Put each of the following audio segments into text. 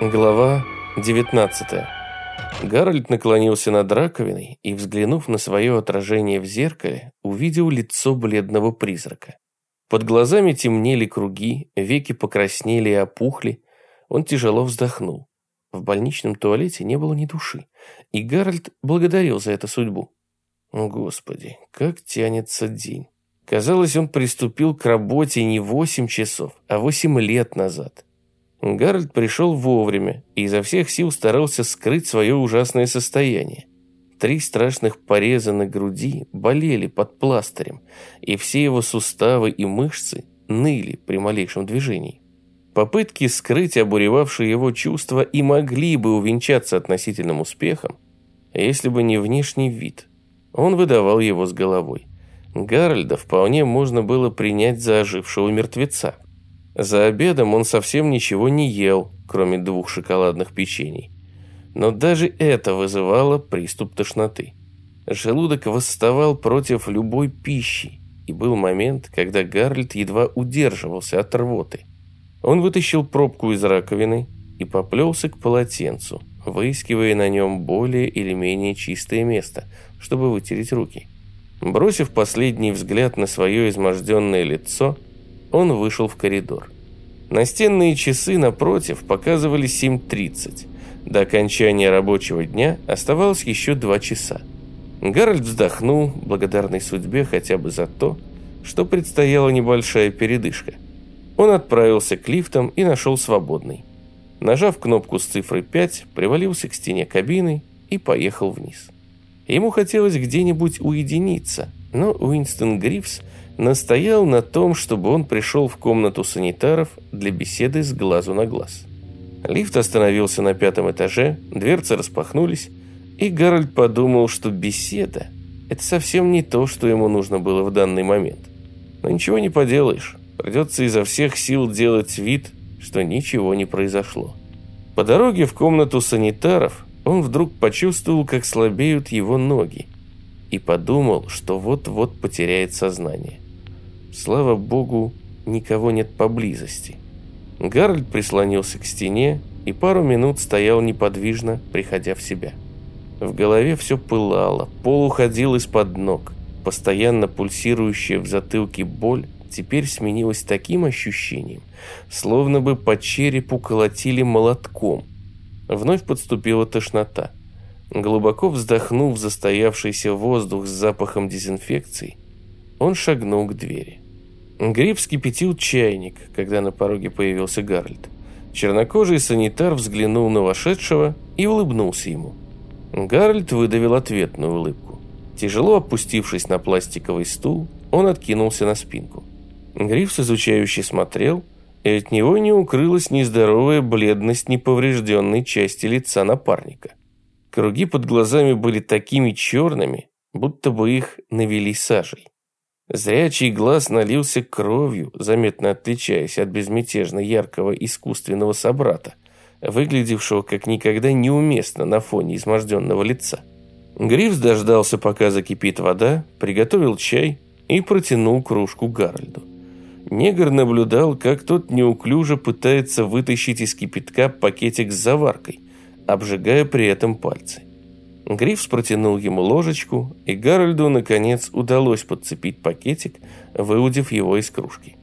Глава 19 Гарольд наклонился над раковиной и, взглянув на свое отражение в зеркале, увидел лицо бледного призрака. Под глазами темнели круги, веки покраснели и опухли. Он тяжело вздохнул. В больничном туалете не было ни души, и Гарольд благодарил за это судьбу. Господи, как тянется день. Казалось, он приступил к работе не восемь часов, а восемь лет назад. Гарольд пришел вовремя и изо всех сил старался скрыть свое ужасное состояние. Три страшных пореза на груди болели под пластырем, и все его суставы и мышцы ныли при малейшем движении. Попытки скрыть обуревавшие его чувства и могли бы увенчаться относительным успехом, если бы не внешний вид. Он выдавал его с головой. Гарольда вполне можно было принять за ожившего мертвеца. За обедом он совсем ничего не ел, кроме двух шоколадных печений. Но даже это вызывало приступ тошноты. Желудок восставал против любой пищи, и был момент, когда Гарльд едва удерживался от рвоты. Он вытащил пробку из раковины и поплелся к полотенцу, выискивая на нем более или менее чистое место, чтобы вытереть руки. Бросив последний взгляд на свое изможденное лицо, он вышел в коридор. Настенные часы напротив показывали 7.30. До окончания рабочего дня оставалось еще два часа. Гарольд вздохнул, благодарный судьбе хотя бы за то, что предстояла небольшая передышка. Он отправился к лифтам и нашел свободный. Нажав кнопку с цифрой 5, привалился к стене кабины и поехал вниз. Ему хотелось где-нибудь уединиться, но Уинстон Грифс настоял на том, чтобы он пришел в комнату санитаров для беседы с глазу на глаз. Лифт остановился на пятом этаже, дверцы распахнулись, и Гарольд подумал, что беседа – это совсем не то, что ему нужно было в данный момент. Но ничего не поделаешь, придется изо всех сил делать вид, что ничего не произошло. По дороге в комнату санитаров он вдруг почувствовал, как слабеют его ноги, и подумал, что вот-вот потеряет сознание. Слава богу, никого нет поблизости. Гарольд прислонился к стене и пару минут стоял неподвижно, приходя в себя. В голове все пылало, пол уходил из-под ног. Постоянно пульсирующая в затылке боль теперь сменилась таким ощущением, словно бы по черепу колотили молотком. Вновь подступила тошнота. Глубоко вздохнув застоявшийся воздух с запахом дезинфекции, он шагнул к двери. Грифс кипятил чайник, когда на пороге появился Гарольд. Чернокожий санитар взглянул на вошедшего и улыбнулся ему. Гарольд выдавил ответную улыбку. Тяжело опустившись на пластиковый стул, он откинулся на спинку. Грифс изучающе смотрел, и от него не укрылась нездоровая бледность неповрежденной части лица напарника. Круги под глазами были такими черными, будто бы их навели сажей. Зрячий глаз налился кровью, заметно отличаясь от безмятежно яркого искусственного собрата, выглядевшего как никогда неуместно на фоне изможденного лица. Грифс дождался, пока закипит вода, приготовил чай и протянул кружку Гарольду. Негр наблюдал, как тот неуклюже пытается вытащить из кипятка пакетик с заваркой, обжигая при этом пальцы. Грифс протянул ему ложечку, и Гарольду, наконец, удалось подцепить пакетик, выудив его из кружки.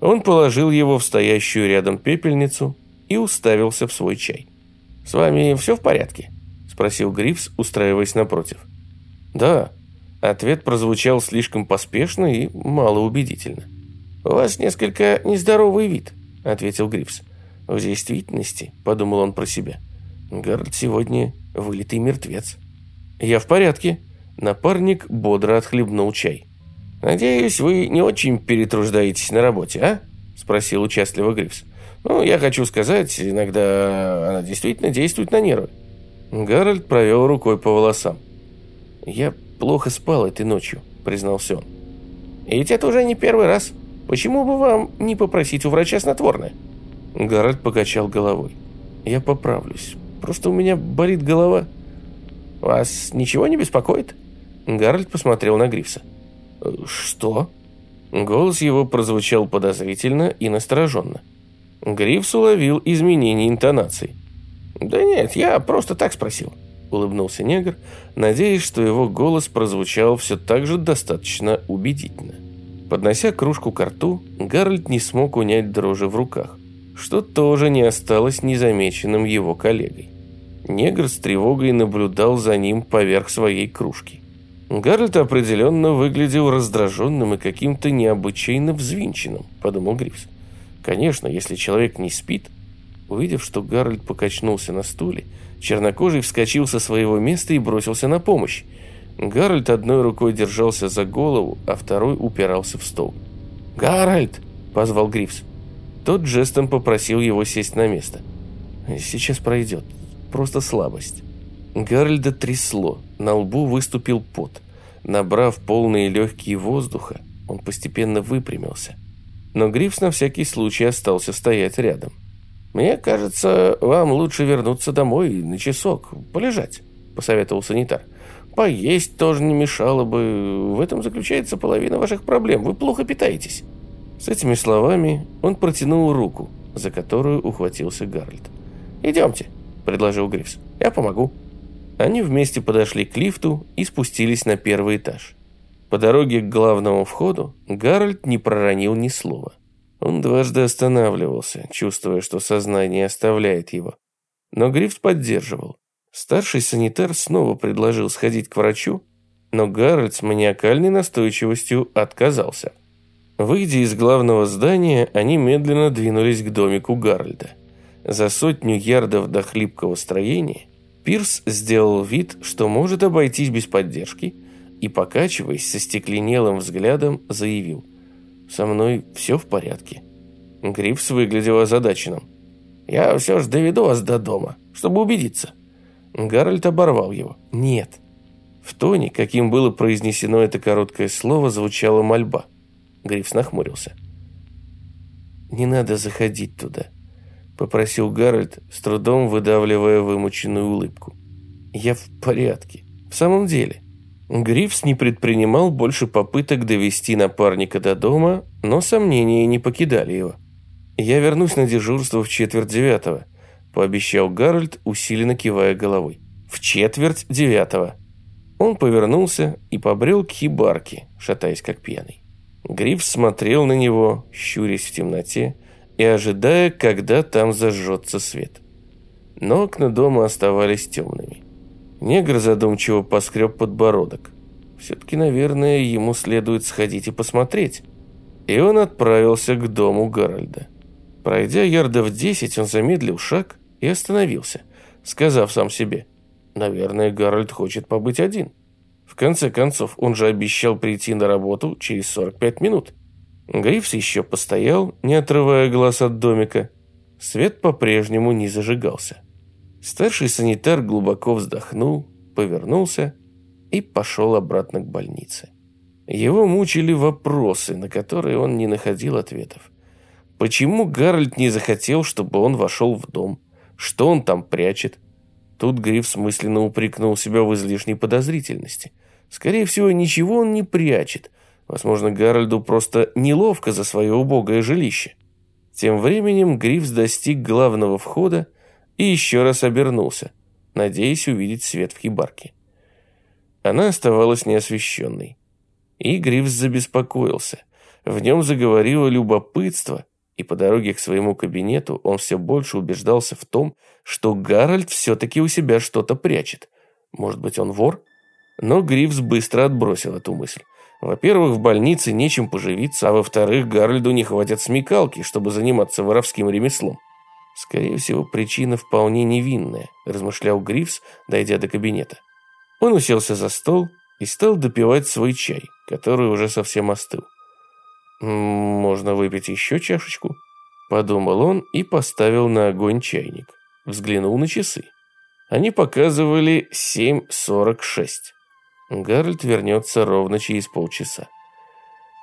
Он положил его в стоящую рядом пепельницу и уставился в свой чай. «С вами все в порядке?» – спросил Грифс, устраиваясь напротив. «Да». Ответ прозвучал слишком поспешно и малоубедительно. «У вас несколько нездоровый вид», – ответил Грифс. «В действительности», – подумал он про себя, – «Гарольд сегодня вылитый мертвец». «Я в порядке». Напарник бодро отхлебнул чай. «Надеюсь, вы не очень перетруждаетесь на работе, а?» Спросил участливо Грифс. «Ну, я хочу сказать, иногда она действительно действует на нервы». Гарольд провел рукой по волосам. «Я плохо спал этой ночью», признался он. «И ведь это уже не первый раз. Почему бы вам не попросить у врача снотворное?» Гарольд покачал головой. «Я поправлюсь. Просто у меня болит голова». «Вас ничего не беспокоит?» Гарольд посмотрел на Грифса. «Что?» Голос его прозвучал подозрительно и настороженно. Грифс уловил изменение интонации. «Да нет, я просто так спросил», – улыбнулся негр, надеясь, что его голос прозвучал все так же достаточно убедительно. Поднося кружку к рту, Гарольд не смог унять дрожи в руках, что тоже не осталось незамеченным его коллегой. Негр с тревогой наблюдал за ним поверх своей кружки. Гарольд определенно выглядел раздраженным и каким-то необычайно взвинченным, подумал Грифс. Конечно, если человек не спит... Увидев, что Гарольд покачнулся на стуле, чернокожий вскочил со своего места и бросился на помощь. Гарольд одной рукой держался за голову, а второй упирался в стол. «Гарольд!» – позвал Грифс. Тот жестом попросил его сесть на место. «Сейчас пройдет. Просто слабость». Гарольда трясло, на лбу выступил пот. Набрав полные легкие воздуха, он постепенно выпрямился. Но Грифс на всякий случай остался стоять рядом. «Мне кажется, вам лучше вернуться домой на часок, полежать», – посоветовал санитар. «Поесть тоже не мешало бы. В этом заключается половина ваших проблем. Вы плохо питаетесь». С этими словами он протянул руку, за которую ухватился Гарольд. «Идемте», – предложил Грифс. «Я помогу». Они вместе подошли к лифту и спустились на первый этаж. По дороге к главному входу Гарольд не проронил ни слова. Он дважды останавливался, чувствуя, что сознание оставляет его. Но Грифс поддерживал. Старший санитар снова предложил сходить к врачу, но Гарольд с маниакальной настойчивостью отказался. Выйдя из главного здания, они медленно двинулись к домику Гарольда. За сотню ярдов до хлипкого строения Пирс сделал вид, что может обойтись без поддержки, и, покачиваясь со стекленелым взглядом, заявил «Со мной все в порядке». Грифс выглядел озадаченным. «Я все же доведу вас до дома, чтобы убедиться». Гарольд оборвал его. «Нет». В тоне, каким было произнесено это короткое слово, звучала мольба. Грифс нахмурился. «Не надо заходить туда. – попросил Гарольд, с трудом выдавливая вымученную улыбку. «Я в порядке. В самом деле». Грифс не предпринимал больше попыток довести напарника до дома, но сомнения не покидали его. «Я вернусь на дежурство в четверть девятого», – пообещал Гарольд, усиленно кивая головой. «В четверть девятого». Он повернулся и побрел к хибарке, шатаясь как пьяный. Грифс смотрел на него, щурясь в темноте, и ожидая, когда там зажжется свет. Но окна дома оставались темными. Негр задумчиво поскреб подбородок. Все-таки, наверное, ему следует сходить и посмотреть. И он отправился к дому Гарольда. Пройдя ярдов десять, он замедлил шаг и остановился, сказав сам себе, «Наверное, Гарольд хочет побыть один». В конце концов, он же обещал прийти на работу через 45 минут. Грифс еще постоял, не отрывая глаз от домика. Свет по-прежнему не зажигался. Старший санитар глубоко вздохнул, повернулся и пошел обратно к больнице. Его мучили вопросы, на которые он не находил ответов. Почему Гарольд не захотел, чтобы он вошел в дом? Что он там прячет? Тут Гриф мысленно упрекнул себя в излишней подозрительности. Скорее всего, ничего он не прячет, Возможно, Гарольду просто неловко за свое убогое жилище. Тем временем Грифс достиг главного входа и еще раз обернулся, надеясь увидеть свет в хибарке. Она оставалась неосвещенной. И Грифс забеспокоился. В нем заговорило любопытство, и по дороге к своему кабинету он все больше убеждался в том, что Гарольд все-таки у себя что-то прячет. Может быть, он вор? Но Грифс быстро отбросил эту мысль. Во-первых, в больнице нечем поживиться, а во-вторых, Гарольду не хватит смекалки, чтобы заниматься воровским ремеслом. Скорее всего, причина вполне невинная, размышлял Грифс, дойдя до кабинета. Он уселся за стол и стал допивать свой чай, который уже совсем остыл. «Можно выпить еще чашечку?» Подумал он и поставил на огонь чайник. Взглянул на часы. Они показывали 7.46. Гарольд вернется ровно через полчаса.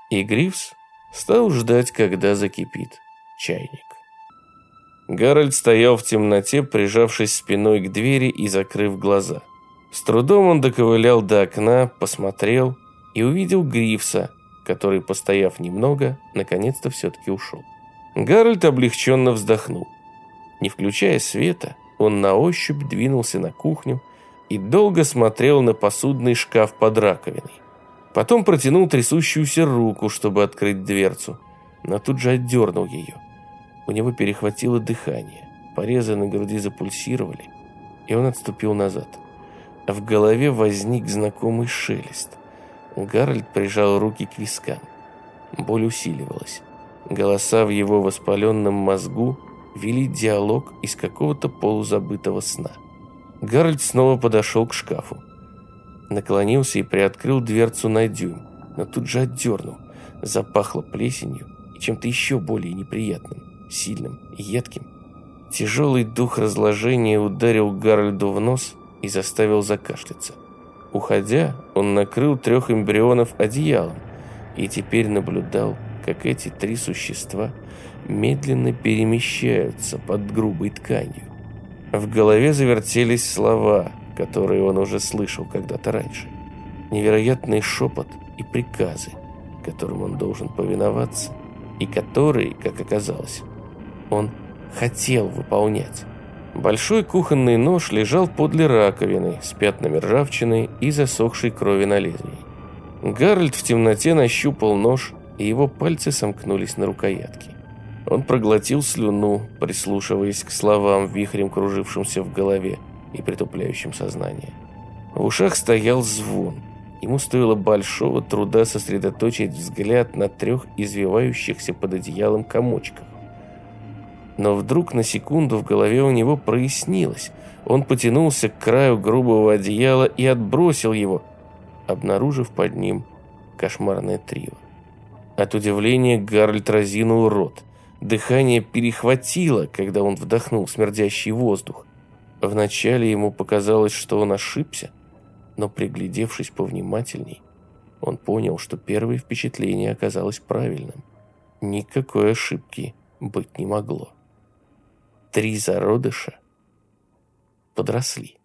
И Грифс стал ждать, когда закипит чайник. Гарольд стоял в темноте, прижавшись спиной к двери и закрыв глаза. С трудом он доковылял до окна, посмотрел и увидел Грифса, который, постояв немного, наконец-то все-таки ушел. Гарольд облегченно вздохнул. Не включая света, он на ощупь двинулся на кухню и долго смотрел на посудный шкаф под раковиной. Потом протянул трясущуюся руку, чтобы открыть дверцу, но тут же отдернул ее. У него перехватило дыхание, порезы на груди запульсировали, и он отступил назад. В голове возник знакомый шелест. Гарольд прижал руки к вискам. Боль усиливалась. Голоса в его воспаленном мозгу вели диалог из какого-то полузабытого сна. Гарольд снова подошел к шкафу. Наклонился и приоткрыл дверцу на дюйм, но тут же отдернул. Запахло плесенью и чем-то еще более неприятным, сильным, едким. Тяжелый дух разложения ударил Гарольду в нос и заставил закашляться. Уходя, он накрыл трех эмбрионов одеялом и теперь наблюдал, как эти три существа медленно перемещаются под грубой тканью. В голове завертелись слова, которые он уже слышал когда-то раньше. Невероятный шепот и приказы, которым он должен повиноваться, и которые, как оказалось, он хотел выполнять. Большой кухонный нож лежал подле раковины с пятнами ржавчины и засохшей крови на лезвии. Гарольд в темноте нащупал нож, и его пальцы сомкнулись на рукоятке. Он проглотил слюну, прислушиваясь к словам, вихрем кружившимся в голове и притупляющим сознание. В ушах стоял звон. Ему стоило большого труда сосредоточить взгляд на трех извивающихся под одеялом комочках. Но вдруг на секунду в голове у него прояснилось. Он потянулся к краю грубого одеяла и отбросил его, обнаружив под ним кошмарное трио. От удивления Гарольд разинул рот. Дыхание перехватило, когда он вдохнул смердящий воздух. Вначале ему показалось, что он ошибся, но приглядевшись повнимательней, он понял, что первое впечатление оказалось правильным. Никакой ошибки быть не могло три зародыша подросли.